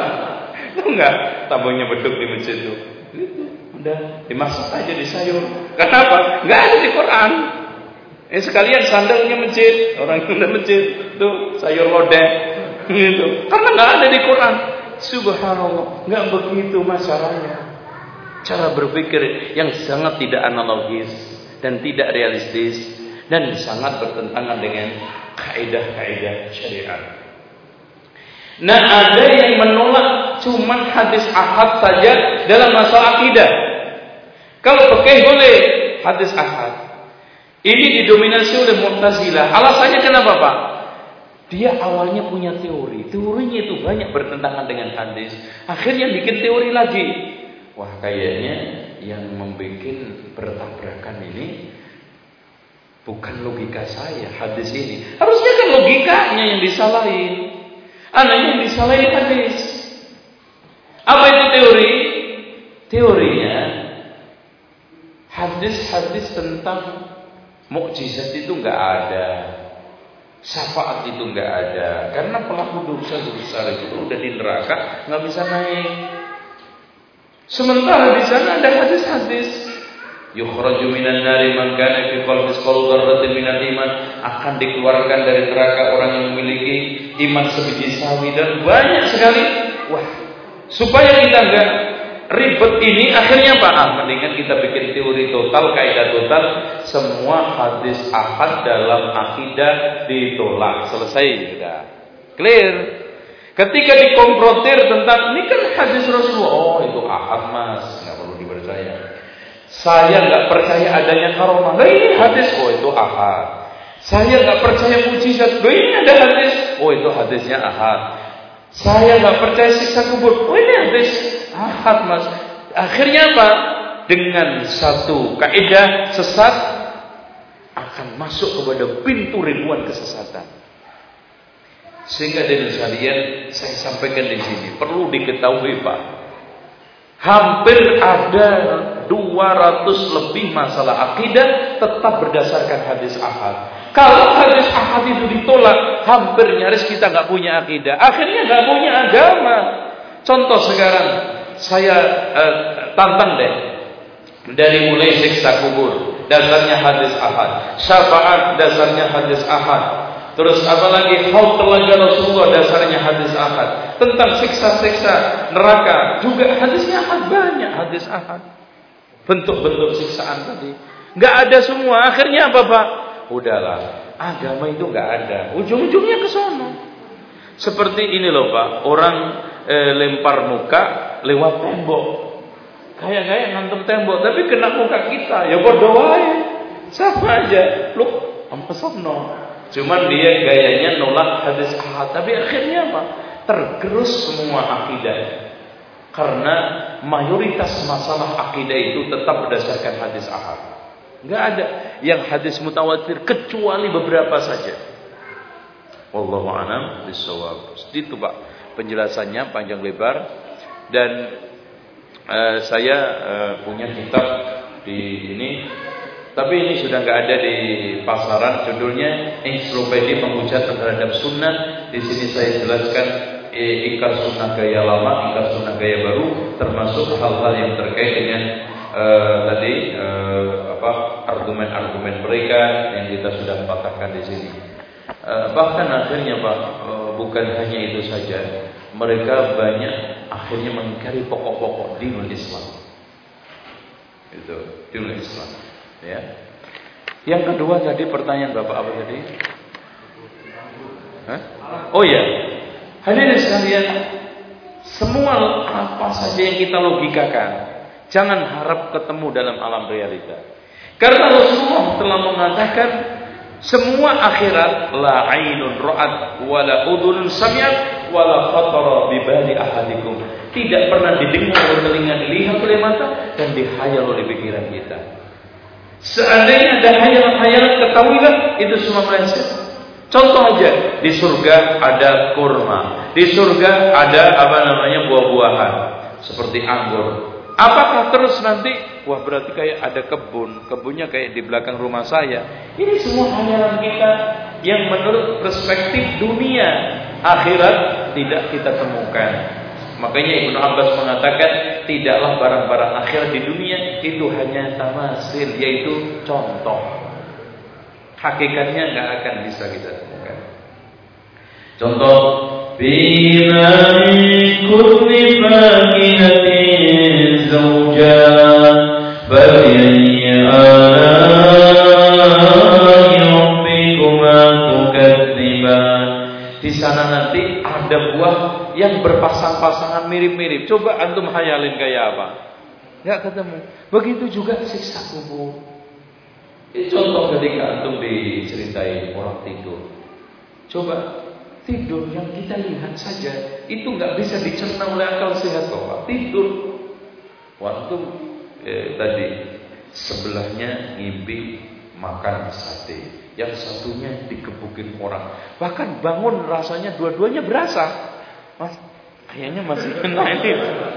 Tahu nggak tabunya beduk di masjid tuh? Gitu. Udah dimasak aja di sayur. Kenapa? Nggak ada di Quran. Eh sekalian sandalnya masjid, orang yang udah masjid tuh sayur lodeh gitu. Karena nggak ada di Quran. Subhanallah, nggak begitu masalahnya. Cara berpikir yang sangat tidak analogis dan tidak realistis. dan sangat bertentangan dengan kaidah-kaidah syariat. Nah, ada yang menolak cuma hadis ahad saja dalam masalah akidah. Kalau pakai boleh hadis ahad. Ini didominasi oleh Mu'tazilah. Alasannya kenapa, Pak? Dia awalnya punya teori. Teorinya itu banyak bertentangan dengan hadis. Akhirnya bikin teori lagi. Wah, kayaknya yang membuat bertabrakan ini bukan logika saya hadis ini. Harusnya kan logikanya yang disalahin. Anaknya yang disalahin hadis. Apa itu teori? Teorinya hadis-hadis tentang mukjizat itu nggak ada. Syafaat itu nggak ada. Karena pelaku dosa besar itu udah di neraka nggak bisa naik. Sementara di sana ada hadis-hadis. Yukhraju minan nari man kana fi qalbi minal iman. Akan dikeluarkan dari neraka orang yang memiliki iman sebiji sawi dan banyak sekali. Wah supaya kita enggak ribet ini akhirnya apa? Ah, mendingan kita bikin teori total, kaidah total, semua hadis ahad dalam akidah ditolak. Selesai sudah. Clear. Ketika dikomprotir tentang ini kan hadis Rasulullah, oh itu ahad mas, nggak perlu dipercaya. Saya nggak percaya adanya karomah. Nah ini hadis, oh itu ahad. Saya nggak percaya mujizat. Oh ini ada hadis, oh itu hadisnya ahad. Saya nggak percaya siksa kubur. Oh ini hadis ahad mas. Akhirnya apa? Dengan satu kaidah sesat akan masuk kepada pintu ribuan kesesatan. Sehingga dari sekalian saya sampaikan di sini perlu diketahui Pak. Hampir ada 200 lebih masalah akidah tetap berdasarkan hadis ahad. Kalau hadis ahad itu ditolak, hampir nyaris kita nggak punya akidah. Akhirnya nggak punya agama. Contoh sekarang, saya uh, tantang deh. Dari mulai siksa kubur, dasarnya hadis ahad. Syafaat, dasarnya hadis ahad. Terus apalagi haud telaga Rasulullah dasarnya hadis ahad. Tentang siksa-siksa neraka juga hadisnya ahad banyak hadis ahad. Bentuk-bentuk siksaan tadi. Nggak ada semua. Akhirnya apa Pak? Udahlah, agama itu nggak ada. Ujung-ujungnya ke sono. Seperti ini loh Pak, orang e, lempar muka lewat tembok. Kayak-kayak ngantem tembok, tapi kena muka kita. Ya bodoh aja. Sama aja. Lu no. Cuman dia gayanya nolak hadis ahad. Tapi akhirnya apa? Tergerus semua akidah. Karena mayoritas masalah akidah itu tetap berdasarkan hadis ahad. Enggak ada yang hadis mutawatir kecuali beberapa saja. Wallahu a'lam bishawab. Itu Pak penjelasannya panjang lebar. Dan uh, saya uh, punya kitab di ini. Tapi ini sudah nggak ada di pasaran. Judulnya Ensiklopedia Penghujat terhadap Sunnah. Di sini saya jelaskan eh, sunnah gaya lama ikar sunnah gaya baru termasuk hal-hal yang terkait dengan uh, tadi uh, apa argumen-argumen mereka yang kita sudah patahkan di sini. Uh, bahkan akhirnya Pak bukan hanya itu saja, mereka banyak akhirnya mengingkari pokok-pokok dinul Islam. Itu dinul Islam, ya. Yang kedua tadi pertanyaan Bapak apa tadi? Hah? Oh ya, hadirin sekalian, semua apa saja yang kita logikakan, Jangan harap ketemu dalam alam realita. Karena Rasulullah telah mengatakan semua akhirat la ainun ra'at wala udhunun sami'at wala khatara bi bali ahadikum. Tidak pernah didengar oleh telinga dilihat oleh mata dan dihayal oleh pikiran kita. Seandainya ada hayalan-hayalan ketahuilah itu semua meleset. Contoh aja di surga ada kurma, di surga ada apa namanya buah-buahan seperti anggur, Apakah terus nanti wah berarti kayak ada kebun, kebunnya kayak di belakang rumah saya. Ini semua hanyalah kita yang menurut perspektif dunia akhirat tidak kita temukan. Makanya Ibnu Abbas mengatakan tidaklah barang-barang akhirat di dunia itu hanya tamasil yaitu contoh. Hakikatnya nggak akan bisa kita temukan. Contoh Bima min kulli زوجان di sana nanti ada buah yang berpasang-pasangan mirip-mirip. Coba antum hayalin kayak apa? Gak ketemu. Begitu juga siksa kubur. Ini contoh ketika antum diceritain orang tidur. Coba tidur yang kita lihat saja itu nggak bisa dicerna oleh akal sehat kok. Tidur. Waktu eh, tadi sebelahnya ngimpi makan sate. Yang satunya dikebukin orang. Bahkan bangun rasanya dua-duanya berasa. Mas, kayaknya masih kena ini.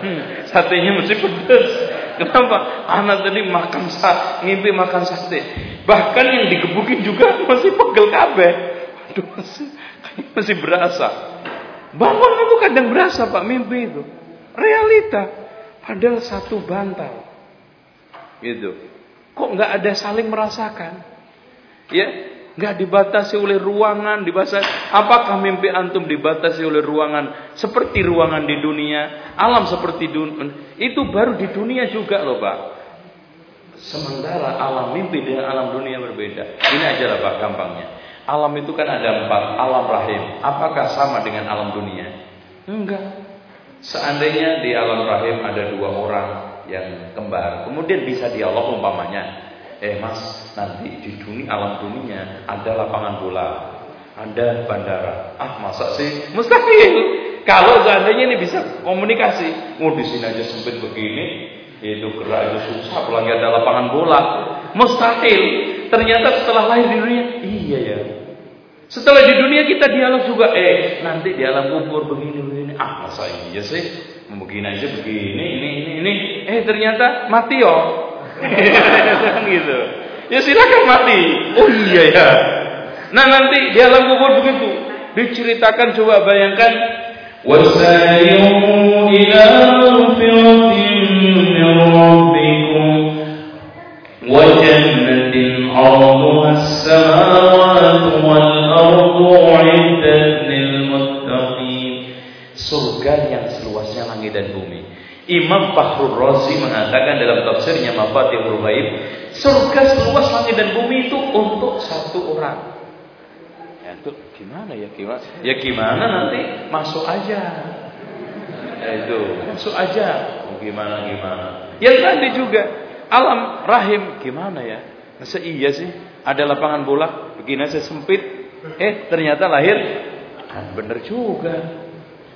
Hmm, satenya masih pedas. Kenapa? Anak tadi makan sate, ngimpi makan sate. Bahkan yang digebukin juga masih pegel kabeh. Aduh, masih, masih berasa. Bangun itu kadang berasa Pak mimpi itu. Realita. Padahal satu bantal. Gitu. Kok nggak ada saling merasakan? Ya, nggak dibatasi oleh ruangan, dibatasi. Apakah mimpi antum dibatasi oleh ruangan seperti ruangan di dunia, alam seperti dunia? Itu baru di dunia juga loh pak. Sementara alam mimpi dengan alam dunia berbeda. Ini aja lah pak gampangnya. Alam itu kan ada empat, alam rahim. Apakah sama dengan alam dunia? Enggak. Seandainya di alam rahim ada dua orang yang kembar, kemudian bisa dialog umpamanya, eh mas nanti di dunia alam dunia ada lapangan bola ada bandara. Ah masa sih? Mustahil. Kalau seandainya ini bisa komunikasi mau oh, di sini aja sempit begini itu gerak itu susah apalagi ada lapangan bola. Mustahil. Ternyata setelah lahir di dunia iya ya. Setelah di dunia kita dialog juga eh nanti di alam kubur begini begini. Ah masa iya sih begini aja begini ini ini ini eh ternyata mati oh gitu. Ya silakan mati. Oh iya ya. Nah nanti di alam kubur begitu diceritakan coba bayangkan as-samawati surga yang langit dan bumi Imam Fakhrul Razi mengatakan dalam tafsirnya Mafatihul Ghaib, surga seluas langit dan bumi itu untuk satu orang. Ya itu gimana ya gimana? Ya gimana nanti masuk aja. Ya itu masuk aja. Oh, gimana gimana? Yang tadi juga alam rahim gimana ya? Masa iya sih ada lapangan bola begini aja sempit. Eh ternyata lahir kan bener juga.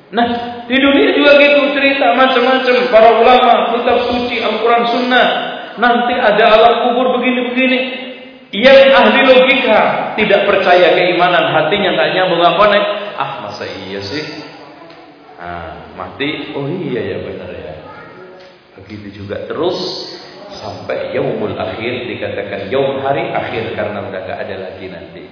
Nah, di dunia juga gitu cerita macam-macam para ulama, kitab suci, Al-Quran Sunnah. Nanti ada alam kubur begini-begini. Yang ahli logika tidak percaya keimanan hatinya tak nyambung apa nih? Ah masa iya sih? Ah, mati. Oh iya ya benar ya. Begitu juga terus sampai yaumul akhir dikatakan yaum hari akhir karena udah gak ada lagi nanti.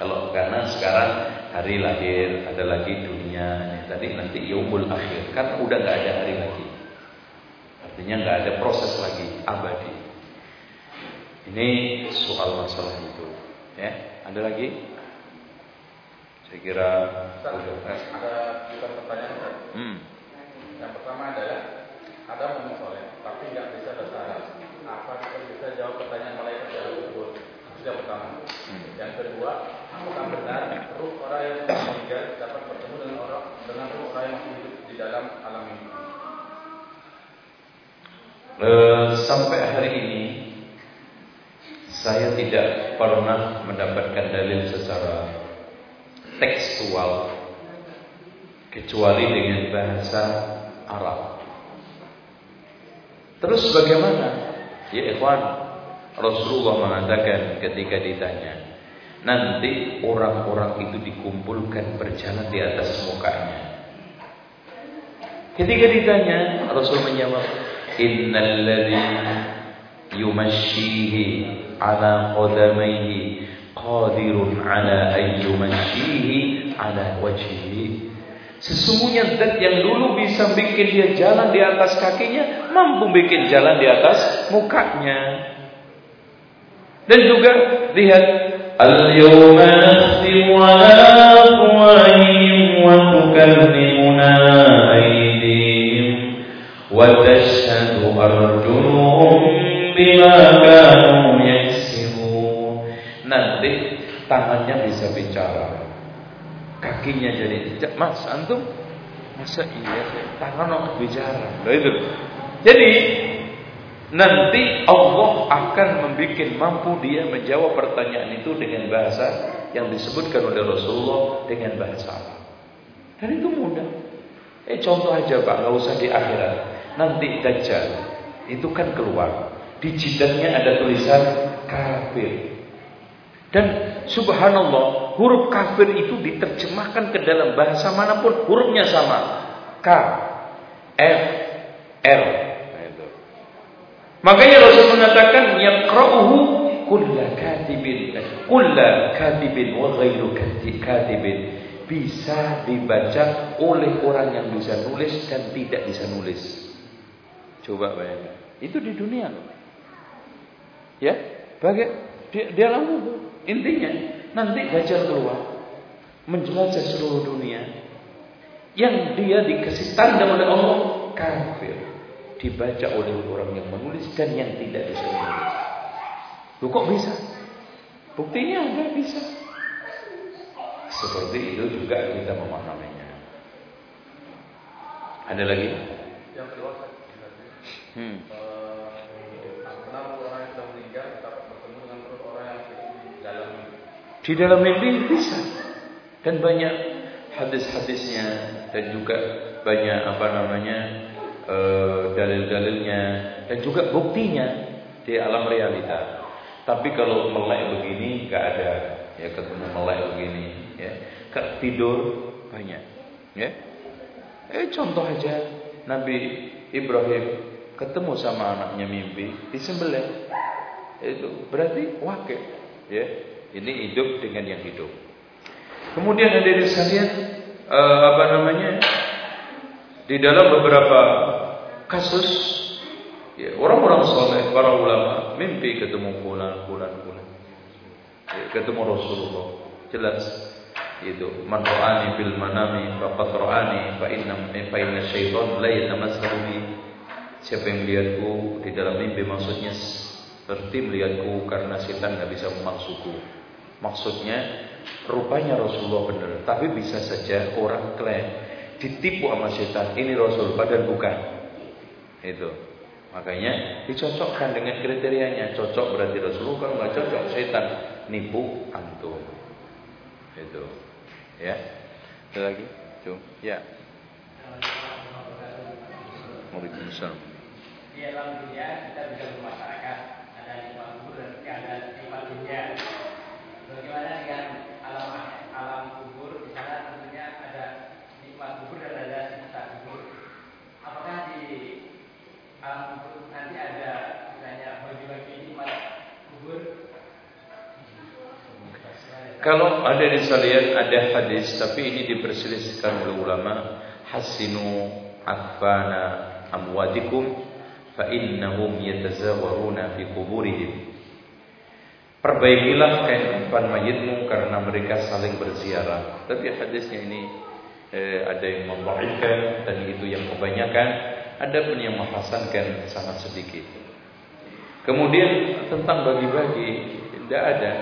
Kalau karena sekarang hari lahir, ada lagi dunia, ini tadi nanti yaumul akhir, kan udah nggak ada hari lagi. Artinya nggak ada proses lagi abadi. Ini soal masalah itu. Ya, ada lagi? Saya kira Ustaz, ada juga pertanyaan. Hmm. Yang pertama adalah ada orang soleh tapi nggak bisa bahasa Apa kita bisa jawab pertanyaan malaikat? Itu yang pertama. Hmm. Yang kedua, apakah benar ruh orang yang sudah meninggal dapat bertemu dengan orang dengan ruh orang yang masih hidup di dalam alam ini? Uh, sampai hari ini saya tidak pernah mendapatkan dalil secara tekstual kecuali dengan bahasa Arab. Terus bagaimana? Ya ikhwan, Rasulullah mengatakan ketika ditanya, Nanti orang-orang itu dikumpulkan berjalan di atas mukanya. Ketika ditanya, Rasul menjawab, Innal ladzi yumashihi ala qadamaihi qadirun ala an yumashihi ala wajhihi. Sesungguhnya zat yang dulu bisa bikin dia jalan di atas kakinya, mampu bikin jalan di atas mukanya. Dan juga lihat Al-yawma nakhtimu ala afwahihim wa tukallimuna aydihim wa tashhadu arjuluhum bima kanu yaksibun. Nanti tangannya bisa bicara. Kakinya jadi Mas antum masa iya tangan orang bicara. Nah itu. Jadi nanti Allah akan membuat mampu dia menjawab pertanyaan itu dengan bahasa yang disebutkan oleh Rasulullah dengan bahasa Arab. Dan itu mudah. Eh contoh aja Pak, nggak usah di akhirat. Nanti Dajjal itu kan keluar. Di jidatnya ada tulisan kafir. Dan subhanallah, huruf kafir itu diterjemahkan ke dalam bahasa mana pun hurufnya sama. K, F, L. Makanya Rasul mengatakan yaqra'uhu kulla katibin, kulla katibin wa ghairu katibin. Bisa dibaca oleh orang yang bisa nulis dan tidak bisa nulis. Coba bayangkan. Itu di dunia loh. Ya, bagai dia, dia lalu intinya nanti Dajjal keluar menjelajah seluruh dunia yang dia dikasih tanda oleh Allah kafir dibaca oleh orang yang menulis dan yang tidak bisa menulis. Lu kok bisa? Buktinya ada bisa. Seperti itu juga kita memahaminya. Ada lagi? Yang kedua, hmm. mimpi? Di dalam mimpi bisa. Dan banyak hadis-hadisnya dan juga banyak apa namanya dalil-dalilnya dan juga buktinya di alam realita. Tapi kalau melek begini nggak ada ya ketemu melek begini ya. Tidur banyak ya. Eh contoh aja Nabi Ibrahim ketemu sama anaknya mimpi disembelih. Itu berarti wakil ya. Ini hidup dengan yang hidup. Kemudian ada sekalian uh, apa namanya? Di dalam beberapa kasus ya, orang-orang soleh, para ulama mimpi ketemu bulan, bulan, bulan. Ya, ketemu Rasulullah. Jelas itu man ra'ani bil manami faqad ra'ani fa inna fa inna syaitan la yatamassalu bi siapa yang melihatku di dalam mimpi maksudnya seperti melihatku karena setan tidak bisa memaksuku maksudnya rupanya Rasulullah benar tapi bisa saja orang klaim ditipu sama setan ini Rasul padahal bukan itu makanya dicocokkan dengan kriterianya cocok berarti Rasulullah kalau nggak cocok setan nipu antum itu Ya. Ada lagi? Cum. Ya. Waalaikumsalam. Di alam dunia kita bisa bermasyarakat ada lima kubur dan ada lima dunia. Kalau ada di salian ada hadis tapi ini diperselisihkan oleh ulama hasinu afana amwadikum fa innahum yatazawaruna fi kuburihim Perbaikilah kain kafan mayitmu karena mereka saling berziarah. Tapi hadisnya ini eh, ada yang membaikkan dan itu yang kebanyakan, ada pun yang menghasankan sangat sedikit. Kemudian tentang bagi-bagi tidak ada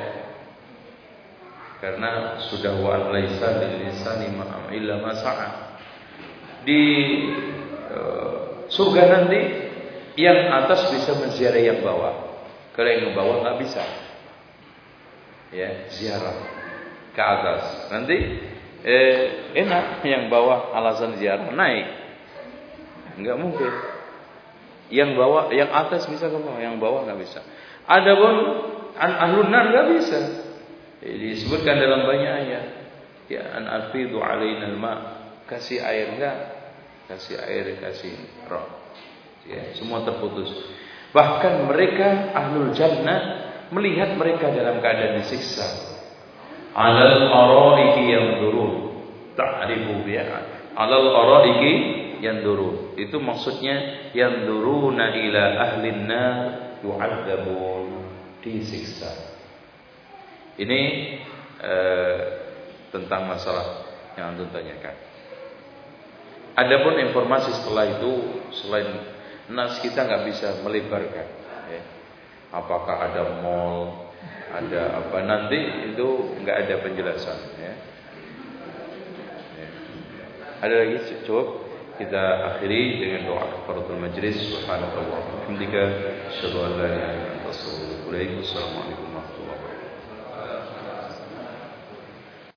karena sudah wa laisa lil insani ma illa ma Di uh, surga nanti yang atas bisa menziarah yang bawah. Kalau yang bawah nggak bisa. Ya, ziarah ke atas. Nanti eh, enak yang bawah alasan ziarah naik. Enggak mungkin. Yang bawah, yang atas bisa ke bawah, yang bawah nggak bisa. Adapun ahlun nar nggak bisa. Disebutkan dalam banyak ayat. Ya an afidu alaina ma kasih air enggak? Kasih air, kasih roh. Ya, semua terputus. Bahkan mereka ahlul jannah melihat mereka dalam keadaan disiksa. Alal araiki yang turun. Ta'rifu biha. Alal araiki yang turun. Itu maksudnya yang duruna ila ahlin nar yu'adzabun. Disiksa. Ini eh, tentang masalah yang antum tanyakan. Adapun informasi setelah itu selain nas kita nggak bisa melebarkan. Ya. Apakah ada mall, ada apa nanti itu nggak ada penjelasan. Ya. Ya. Ada lagi cukup? Kita akhiri dengan doa kafaratul majlis. Subhanallahi wa bihamdika, asyhadu an wabarakatuh.